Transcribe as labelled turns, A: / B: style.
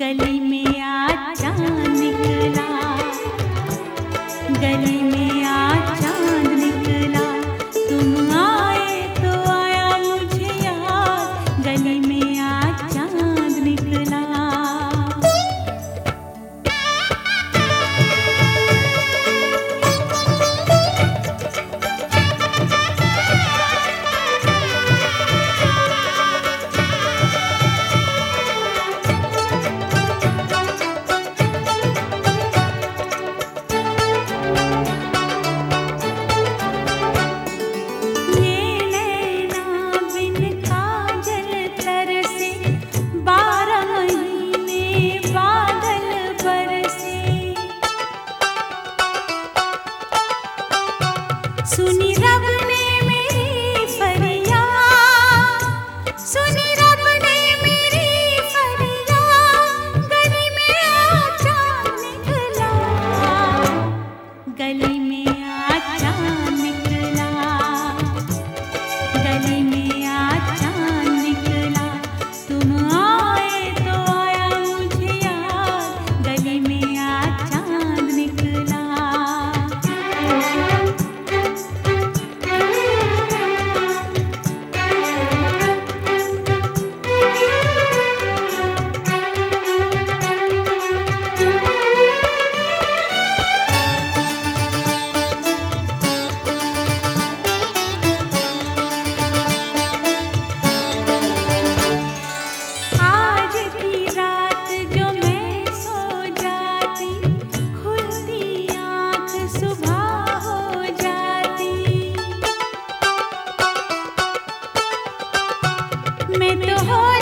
A: गली में सुनी रब ने मेरी फरियाद सुनी रब ने में तो हो